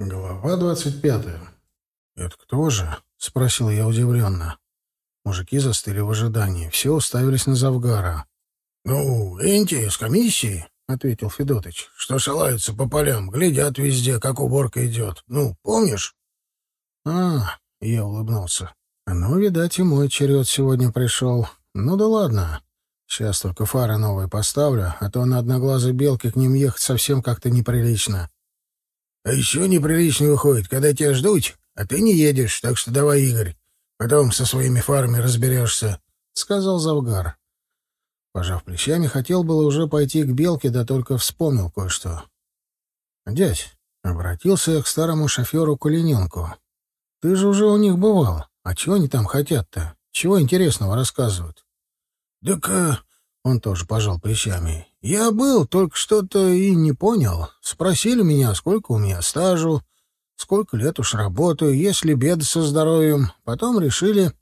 Глава двадцать пятая. «Это кто же?» — спросил я удивленно. Мужики застыли в ожидании. Все уставились на Завгара. «Ну, Энти с комиссии», — ответил Федотыч, — «что шалаются по полям, глядят везде, как уборка идет. Ну, помнишь?» «А, — я улыбнулся. Ну, видать, и мой черед сегодня пришел. Ну да ладно. Сейчас только фары новые поставлю, а то на одноглазой белке к ним ехать совсем как-то неприлично». А еще неприлично выходит, когда тебя ждут, а ты не едешь, так что давай, Игорь, потом со своими фарами разберешься, — сказал Завгар. Пожав плечами, хотел было уже пойти к Белке, да только вспомнил кое-что. — Дядь, — обратился я к старому шоферу Калиненку, — ты же уже у них бывал. А чего они там хотят-то? Чего интересного рассказывают? — Так он тоже пожал плечами. «Я был, только что-то и не понял. Спросили меня, сколько у меня стажу, сколько лет уж работаю, есть ли беды со здоровьем. Потом решили...»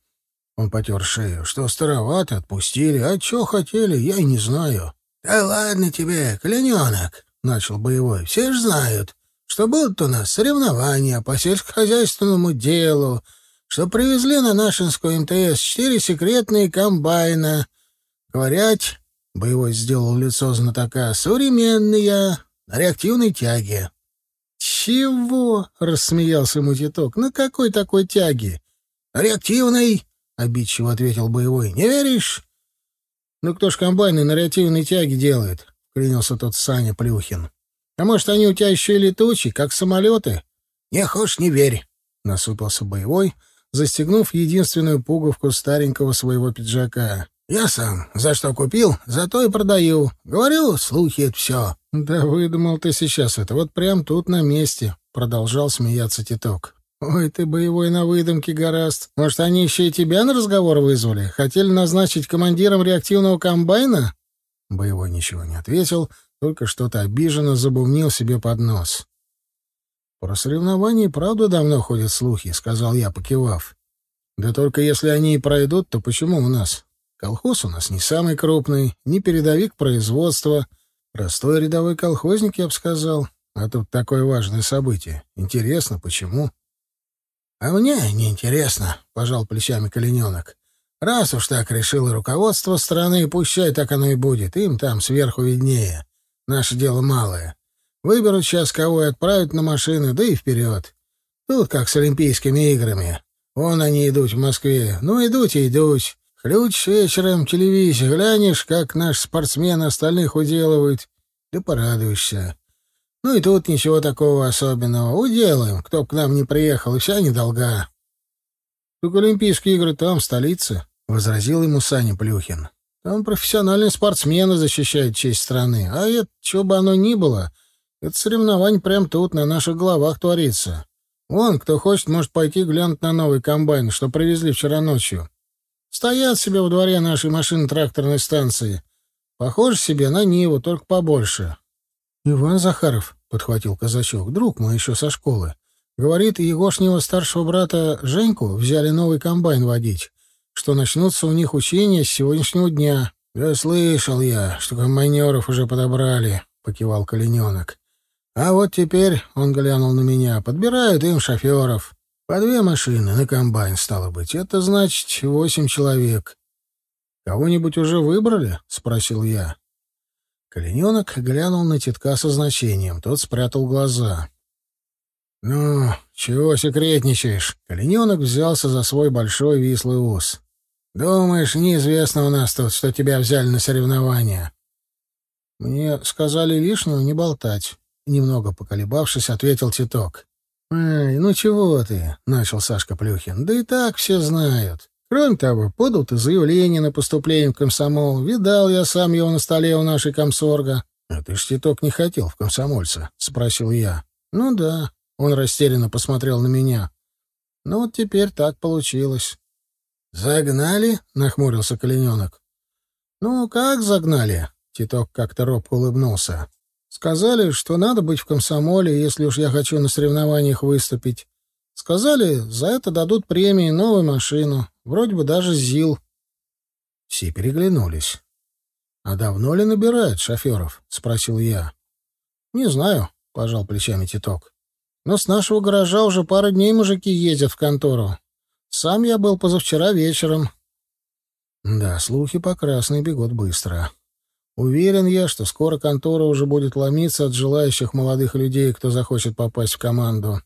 Он потер шею, что старовато, отпустили. А что хотели, я и не знаю. «Да ладно тебе, кляненок!» — начал боевой. «Все ж знают, что будут у нас соревнования по сельскохозяйственному делу, что привезли на Нашинскую МТС четыре секретные комбайна, Говорят, боевой сделал лицо знатока, современные, на реактивной тяге. «Чего?» — рассмеялся Мутиток. «На какой такой тяге?» «На реактивной», — обидчиво ответил боевой. «Не веришь?» «Ну кто ж комбайны на реактивной тяге делает?» — клянился тот Саня Плюхин. «А может, они у тебя еще и летучие, как самолеты?» «Не хочешь, не верь», — насупился боевой, застегнув единственную пуговку старенького своего пиджака. Я сам за что купил, за то и продаю. Говорю, слухи — это все. — Да выдумал ты сейчас это, вот прям тут на месте, — продолжал смеяться Титок. — Ой, ты боевой на выдумке гораст. Может, они еще и тебя на разговор вызвали? Хотели назначить командиром реактивного комбайна? Боевой ничего не ответил, только что-то обиженно забумнил себе под нос. — Про соревнования правда давно ходят слухи, — сказал я, покивав. — Да только если они и пройдут, то почему у нас? Колхоз у нас не самый крупный, не передовик производства. Простой рядовой колхозник, я бы сказал. А тут такое важное событие. Интересно, почему? — А мне не интересно, пожал плечами Калиненок. — Раз уж так решило руководство страны, пущай так оно и будет. Им там сверху виднее. Наше дело малое. Выберут сейчас кого и отправят на машины, да и вперед. Тут как с Олимпийскими играми. Вон они идут в Москве. Ну, идут и идут. Ключ вечером телевизор, глянешь, как наш спортсмен остальных уделывает, да порадуешься. Ну и тут ничего такого особенного. Уделаем, кто к нам не приехал, и вся недолга. — Так Олимпийские игры там, в столице, — возразил ему Саня Плюхин. — Там профессиональные спортсмены защищают честь страны. А это, что бы оно ни было, это соревнование прямо тут, на наших головах творится. Вон, кто хочет, может пойти глянуть на новый комбайн, что привезли вчера ночью. Стоят себе во дворе нашей машины тракторной станции. Похож себе на Ниву, только побольше. — Иван Захаров, — подхватил казачок, — друг мой еще со школы. Говорит, Егошнего старшего брата Женьку взяли новый комбайн водить, что начнутся у них учения с сегодняшнего дня. — Да слышал я, что комбайнеров уже подобрали, — покивал Калиненок. — А вот теперь, — он глянул на меня, — подбирают им шоферов. По две машины на комбайн, стало быть. Это значит восемь человек. «Кого-нибудь уже выбрали?» — спросил я. Калиненок глянул на тетка со значением. Тот спрятал глаза. «Ну, чего секретничаешь?» Калиненок взялся за свой большой вислый ус. «Думаешь, неизвестно у нас тут, что тебя взяли на соревнования?» «Мне сказали лишнего не болтать», — немного поколебавшись, ответил Титок. «Ай, ну чего ты?» — начал Сашка Плюхин. «Да и так все знают. Кроме того, подал ты заявление на поступление в комсомол. Видал я сам его на столе у нашей комсорга». «А ты ж, Титок, не хотел в комсомольца?» — спросил я. «Ну да». Он растерянно посмотрел на меня. «Ну вот теперь так получилось». «Загнали?» — нахмурился Калиненок. «Ну, как загнали?» — Титок как-то робко улыбнулся. Сказали, что надо быть в комсомоле, если уж я хочу на соревнованиях выступить. Сказали, за это дадут премии, новую машину, вроде бы даже ЗИЛ. Все переглянулись. — А давно ли набирают шоферов? — спросил я. — Не знаю, — пожал плечами Титок. — Но с нашего гаража уже пару дней мужики ездят в контору. Сам я был позавчера вечером. Да, слухи по красной бегут быстро. Уверен я, что скоро контора уже будет ломиться от желающих молодых людей, кто захочет попасть в команду.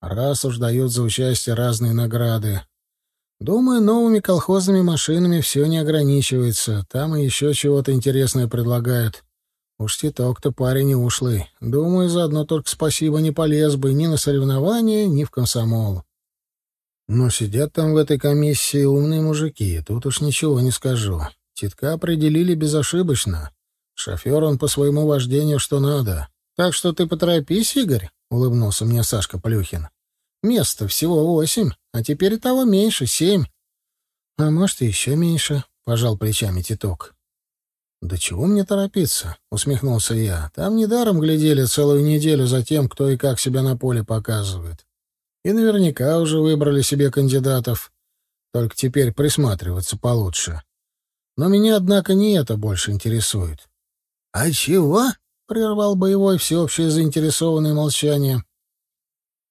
Раз уж дают за участие разные награды. Думаю, новыми колхозными машинами все не ограничивается. Там и еще чего-то интересное предлагают. Уж титок-то парень не ушлый. Думаю, заодно только спасибо не полез бы ни на соревнования, ни в комсомол. Но сидят там в этой комиссии умные мужики, тут уж ничего не скажу. Титка определили безошибочно. Шофер он по своему вождению что надо. Так что ты поторопись, Игорь, — улыбнулся мне Сашка Плюхин. Места всего восемь, а теперь того меньше, семь. А может, и еще меньше, — пожал плечами Титок. «Да чего мне торопиться?» — усмехнулся я. «Там недаром глядели целую неделю за тем, кто и как себя на поле показывает. И наверняка уже выбрали себе кандидатов. Только теперь присматриваться получше. Но меня, однако, не это больше интересует. — А чего? — прервал боевой всеобщее заинтересованное молчание.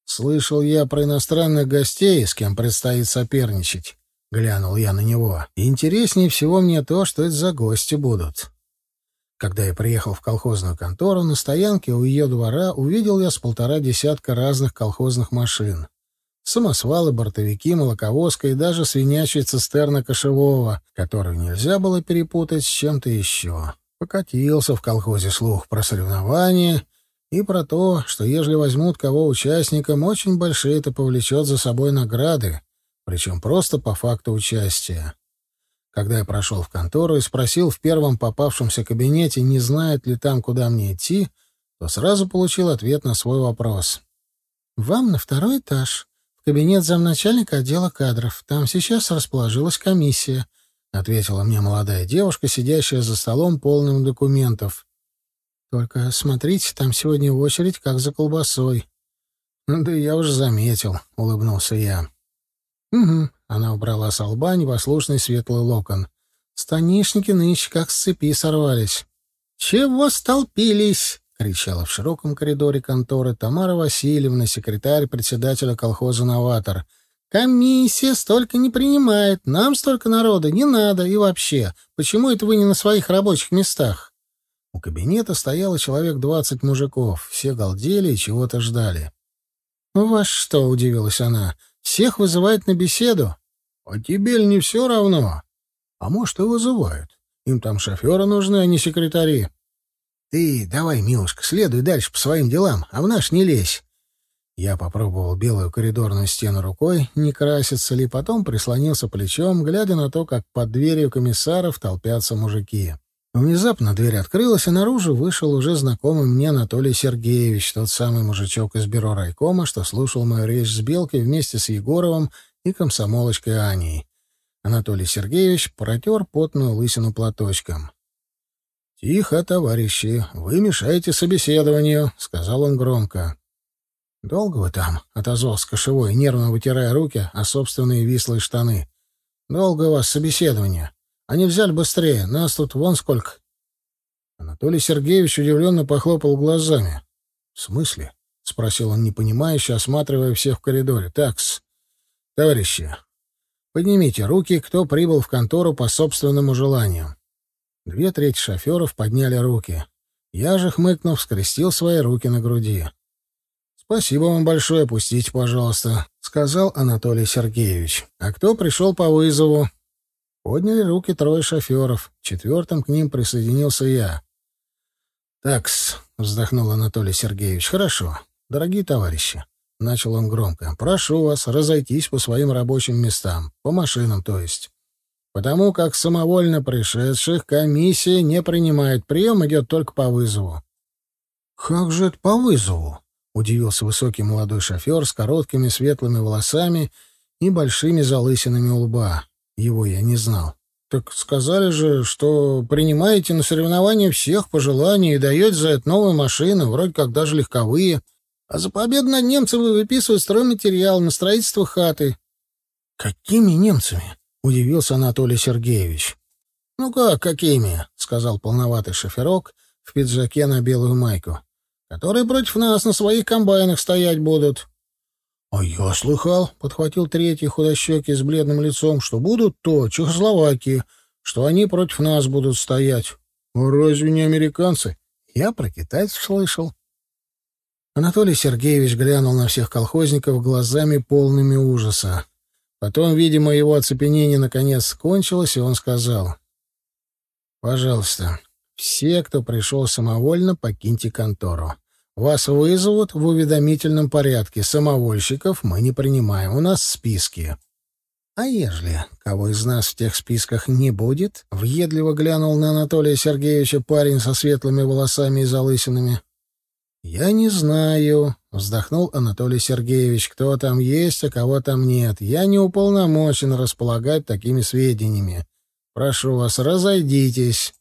Слышал я про иностранных гостей, с кем предстоит соперничать. Глянул я на него. Интереснее всего мне то, что это за гости будут. Когда я приехал в колхозную контору, на стоянке у ее двора увидел я с полтора десятка разных колхозных машин. Самосвалы, бортовики, молоковозка и даже свинячья цистерна кошевого, которую нельзя было перепутать с чем-то еще. Покатился в колхозе слух про соревнования и про то, что ежели возьмут кого участником, очень большие это повлечет за собой награды, причем просто по факту участия. Когда я прошел в контору и спросил в первом попавшемся кабинете, не знает ли там, куда мне идти, то сразу получил ответ на свой вопрос. «Вам на второй этаж кабинет замначальника отдела кадров. Там сейчас расположилась комиссия», — ответила мне молодая девушка, сидящая за столом полным документов. «Только смотрите, там сегодня очередь, как за колбасой». «Да я уже заметил», — улыбнулся я. «Угу», — она убрала с лба непослушный светлый локон. «Станишники нынче как с цепи сорвались». «Чего столпились?» — кричала в широком коридоре конторы Тамара Васильевна, секретарь председателя колхоза «Новатор». «Комиссия столько не принимает, нам столько народа не надо, и вообще, почему это вы не на своих рабочих местах?» У кабинета стояло человек двадцать мужиков, все галдели и чего-то ждали. «У вас что?» — удивилась она. «Всех вызывают на беседу?» «А тебе ли не все равно?» «А может, и вызывают. Им там шоферы нужны, а не секретари». Ты давай, милушка, следуй дальше по своим делам, а в наш не лезь. Я попробовал белую коридорную стену рукой, не красится ли, потом прислонился плечом, глядя на то, как под дверью комиссаров толпятся мужики. Внезапно дверь открылась, и наружу вышел уже знакомый мне Анатолий Сергеевич, тот самый мужичок из бюро райкома, что слушал мою речь с Белкой вместе с Егоровым и комсомолочкой Аней. Анатолий Сергеевич протер потную лысину платочком. «Тихо, товарищи, вы мешаете собеседованию», — сказал он громко. «Долго вы там?» — отозвался кошевой, нервно вытирая руки о собственные вислые штаны. «Долго у вас собеседование. Они взяли быстрее, нас тут вон сколько». Анатолий Сергеевич удивленно похлопал глазами. «В смысле?» — спросил он непонимающе, осматривая всех в коридоре. «Такс, товарищи, поднимите руки, кто прибыл в контору по собственному желанию». Две трети шоферов подняли руки. Я же, хмыкнув, скрестил свои руки на груди. «Спасибо вам большое, опустите, пожалуйста», — сказал Анатолий Сергеевич. «А кто пришел по вызову?» Подняли руки трое шоферов. Четвертым к ним присоединился я. «Такс», — вздохнул Анатолий Сергеевич, — «хорошо. Дорогие товарищи», — начал он громко, — «прошу вас разойтись по своим рабочим местам, по машинам, то есть потому как самовольно пришедших комиссия не принимает. Прием идет только по вызову. — Как же это по вызову? — удивился высокий молодой шофер с короткими светлыми волосами и большими залысинами у лба. Его я не знал. — Так сказали же, что принимаете на соревнования всех по желанию и даете за это новые машины, вроде как даже легковые. А за победу над немцами выписывают стройматериал на строительство хаты. — Какими немцами? Удивился Анатолий Сергеевич. «Ну как, какими?» — сказал полноватый шоферок в пиджаке на белую майку. которые против нас на своих комбайнах стоять будут. — А я слыхал, — подхватил третий худощекий с бледным лицом, — что будут то Чехословакии, что они против нас будут стоять. А разве не американцы? Я про китайцев слышал. Анатолий Сергеевич глянул на всех колхозников глазами полными ужаса. Потом, видимо, его оцепенение наконец кончилось, и он сказал, «Пожалуйста, все, кто пришел самовольно, покиньте контору. Вас вызовут в уведомительном порядке. Самовольщиков мы не принимаем, у нас списки». «А ежели кого из нас в тех списках не будет?» — въедливо глянул на Анатолия Сергеевича парень со светлыми волосами и залысинами. «Я не знаю», — вздохнул Анатолий Сергеевич, — «кто там есть, а кого там нет. Я не уполномочен располагать такими сведениями. Прошу вас, разойдитесь».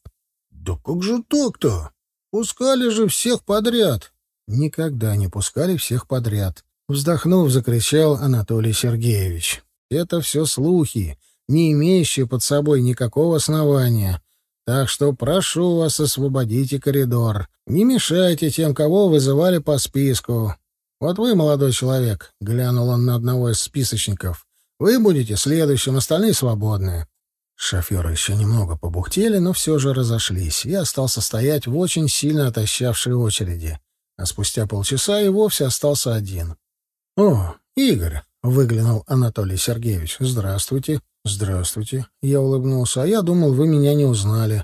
«Да как же так-то? Пускали же всех подряд». «Никогда не пускали всех подряд», — вздохнув, закричал Анатолий Сергеевич. «Это все слухи, не имеющие под собой никакого основания. Так что прошу вас, освободите коридор. Не мешайте тем, кого вызывали по списку. Вот вы, молодой человек, — глянул он на одного из списочников, — вы будете следующим, остальные свободны. Шоферы еще немного побухтели, но все же разошлись. Я остался стоять в очень сильно отощавшей очереди. А спустя полчаса и вовсе остался один. — О, Игорь! — выглянул Анатолий Сергеевич. — Здравствуйте. «Здравствуйте», — я улыбнулся, — «а я думал, вы меня не узнали».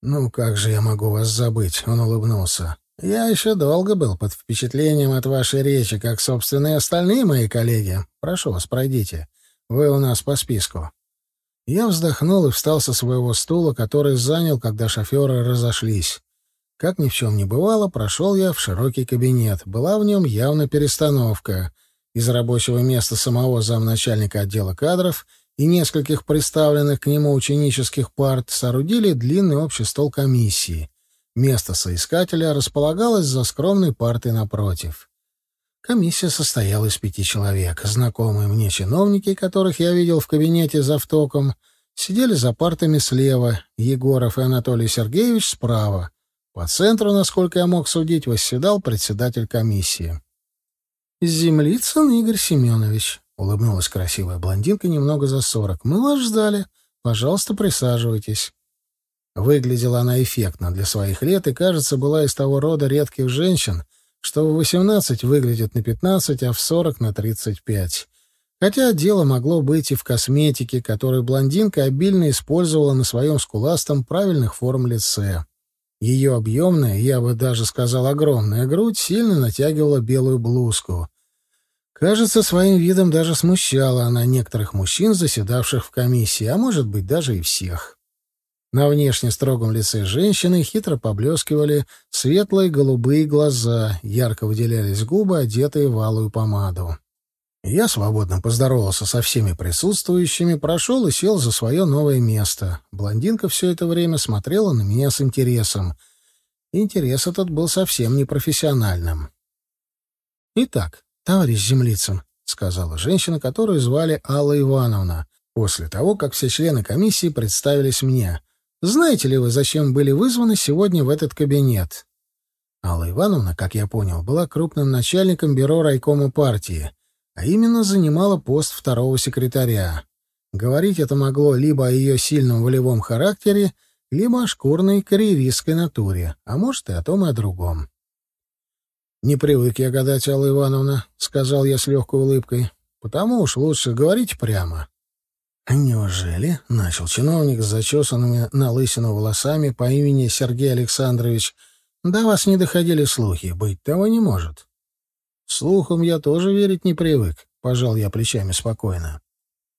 «Ну, как же я могу вас забыть?» — он улыбнулся. «Я еще долго был под впечатлением от вашей речи, как, собственно, и остальные мои коллеги. Прошу вас, пройдите. Вы у нас по списку». Я вздохнул и встал со своего стула, который занял, когда шоферы разошлись. Как ни в чем не бывало, прошел я в широкий кабинет. Была в нем явно перестановка. Из рабочего места самого замначальника отдела кадров — и нескольких представленных к нему ученических парт соорудили длинный общий стол комиссии. Место соискателя располагалось за скромной партой напротив. Комиссия состояла из пяти человек. Знакомые мне чиновники, которых я видел в кабинете за втоком, сидели за партами слева, Егоров и Анатолий Сергеевич справа. По центру, насколько я мог судить, восседал председатель комиссии. «Землицын Игорь Семенович», Улыбнулась красивая блондинка немного за сорок. «Мы вас ждали. Пожалуйста, присаживайтесь». Выглядела она эффектно для своих лет и, кажется, была из того рода редких женщин, что в восемнадцать выглядит на пятнадцать, а в сорок на тридцать пять. Хотя дело могло быть и в косметике, которую блондинка обильно использовала на своем скуластом правильных форм лице. Ее объемная, я бы даже сказал огромная грудь, сильно натягивала белую блузку. Кажется, своим видом даже смущала она некоторых мужчин, заседавших в комиссии, а может быть, даже и всех. На внешне строгом лице женщины хитро поблескивали светлые голубые глаза, ярко выделялись губы, одетые в алую помаду. Я свободно поздоровался со всеми присутствующими, прошел и сел за свое новое место. Блондинка все это время смотрела на меня с интересом. Интерес этот был совсем непрофессиональным. Итак, «Товарищ Землицын», — сказала женщина, которую звали Алла Ивановна, после того, как все члены комиссии представились мне. «Знаете ли вы, зачем были вызваны сегодня в этот кабинет?» Алла Ивановна, как я понял, была крупным начальником бюро райкома партии, а именно занимала пост второго секретаря. Говорить это могло либо о ее сильном волевом характере, либо о шкурной карьеристской натуре, а может и о том и о другом. «Не привык я гадать, Алла Ивановна», — сказал я с легкой улыбкой. «Потому уж лучше говорить прямо». «Неужели?» — начал чиновник с зачесанными на лысину волосами по имени Сергей Александрович. «До вас не доходили слухи. Быть того не может». «Слухам я тоже верить не привык», — пожал я плечами спокойно.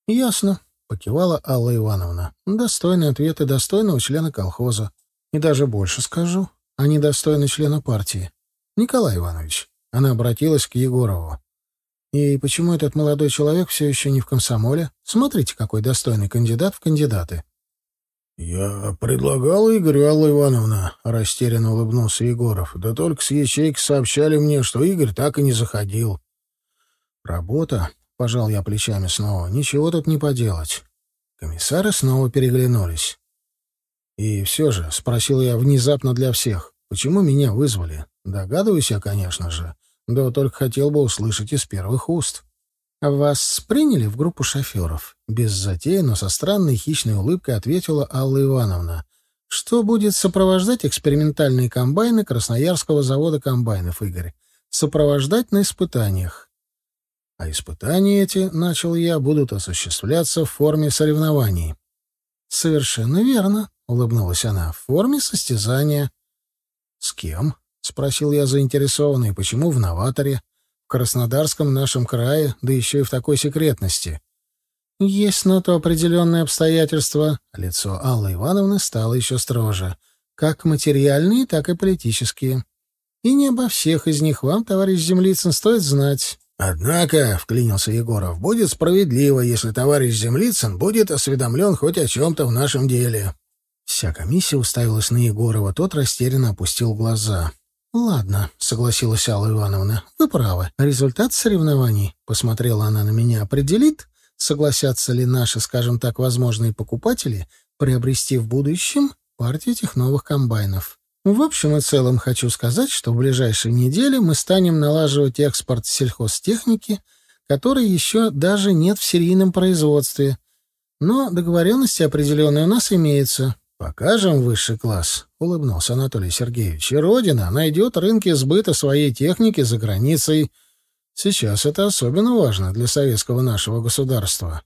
«Ясно», — покивала Алла Ивановна. «Достойный ответ и достойного члена колхоза. И даже больше скажу, а не достойный члена партии. Николай Иванович, она обратилась к Егорову. И почему этот молодой человек все еще не в комсомоле? Смотрите, какой достойный кандидат в кандидаты. «Я предлагал Игорю, Алла Ивановна», — растерянно улыбнулся Егоров. «Да только с ячейки сообщали мне, что Игорь так и не заходил». «Работа», — пожал я плечами снова, — «ничего тут не поделать». Комиссары снова переглянулись. «И все же», — спросил я внезапно для всех, — «почему меня вызвали? Догадываюсь я, конечно же. Да только хотел бы услышать из первых уст. «Вас приняли в группу шоферов?» Без затеи, но со странной хищной улыбкой ответила Алла Ивановна. «Что будет сопровождать экспериментальные комбайны Красноярского завода комбайнов, Игорь? Сопровождать на испытаниях. А испытания эти, начал я, будут осуществляться в форме соревнований. Совершенно верно, улыбнулась она. В форме состязания. С кем? Спросил я заинтересованный. Почему в новаторе? В Краснодарском нашем крае, да еще и в такой секретности. Есть на то определенные обстоятельства. Лицо Аллы Ивановны стало еще строже. Как материальные, так и политические. И не обо всех из них вам, товарищ Землицын, стоит знать. «Однако», — вклинился Егоров, — «будет справедливо, если товарищ Землицын будет осведомлен хоть о чем-то в нашем деле». Вся комиссия уставилась на Егорова, тот растерянно опустил глаза. «Ладно», — согласилась Алла Ивановна, — «вы правы. Результат соревнований, — посмотрела она на меня, — определит, согласятся ли наши, скажем так, возможные покупатели приобрести в будущем партию этих новых комбайнов. В общем и целом хочу сказать, что в ближайшие недели мы станем налаживать экспорт сельхозтехники, которой еще даже нет в серийном производстве. Но договоренности определенные у нас имеются. «Покажем высший класс», — улыбнулся Анатолий Сергеевич. «И Родина найдет рынки сбыта своей техники за границей. Сейчас это особенно важно для советского нашего государства».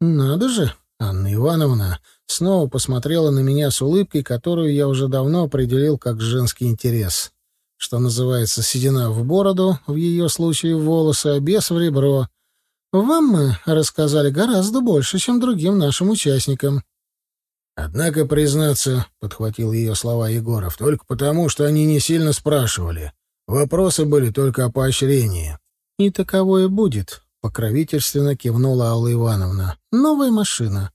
«Надо же, Анна Ивановна», снова посмотрела на меня с улыбкой, которую я уже давно определил как женский интерес. Что называется, седина в бороду, в ее случае в волосы, а без в ребро. Вам мы рассказали гораздо больше, чем другим нашим участникам. Однако, признаться, — подхватил ее слова Егоров, — только потому, что они не сильно спрашивали. Вопросы были только о поощрении. — И таковое будет, — покровительственно кивнула Алла Ивановна. — Новая машина.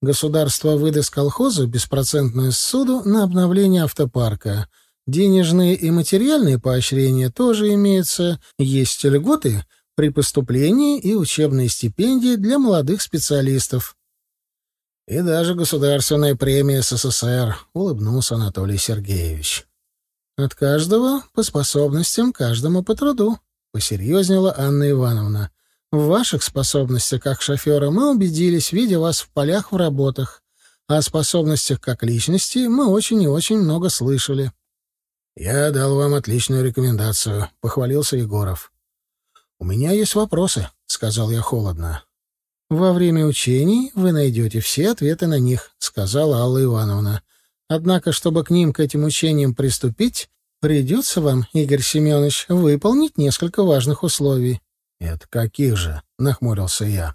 Государство выдаст колхозу беспроцентную ссуду на обновление автопарка. Денежные и материальные поощрения тоже имеются. Есть льготы при поступлении и учебные стипендии для молодых специалистов. И даже государственная премия СССР, улыбнулся Анатолий Сергеевич. От каждого по способностям, каждому по труду, посерьезнела Анна Ивановна. В ваших способностях как шофера мы убедились, видя вас в полях в работах. О способностях как личности мы очень и очень много слышали. «Я дал вам отличную рекомендацию», — похвалился Егоров. «У меня есть вопросы», — сказал я холодно. «Во время учений вы найдете все ответы на них», — сказала Алла Ивановна. «Однако, чтобы к ним, к этим учениям приступить, придется вам, Игорь Семенович, выполнить несколько важных условий. «Это каких же?» — нахмурился я.